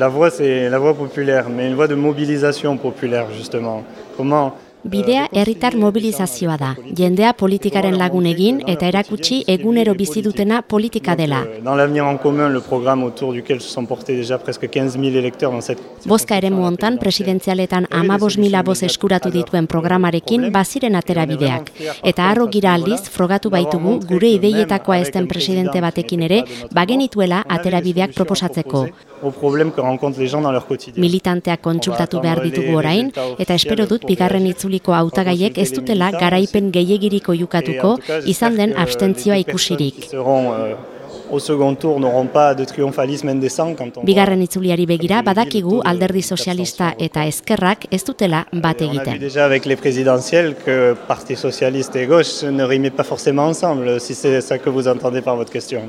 La voix, c'est la voix populaire, mais une voix de mobilisation populaire, justement. Comment Bidea herritar mobilizazioa da. Jendea politikaren lagun egin eta erakutsi egunero bizi dutena politika dela. Dans l'avenir en commun, le programme autour duquel se sont portés déjà presque 15 000 électeurs dans cette... Bozka ere hontan presidentzialetan amabos mila boz eskuratu dituen programarekin baziren aterabideak. Eta harro gira aldiz, frogatu baitugu gure ideietakoa ezten presidente batekin ere, bagenituela aterabideak proposatzeko. Problème que rencontrent les gens dans leur quotidien. Militanteak kontsultatu behar ditugu orain, eta espero dut bigarren itzuliko hautagaiek ez dutela garaipen gehiegiriko jukatuko, izan den abstentzioa ikusirik. Euh, au second tour n'auront pas de triomphalisme indécent quand on Bigarren itzuliari begira badakigu alderdi sozialista eta ezkerrak ez dutela bat On a vu egiten. déjà avec les présidentielles que Parti socialiste et gauche ne rimaient pas forcément ensemble, si c'est ça que vous entendez par votre question.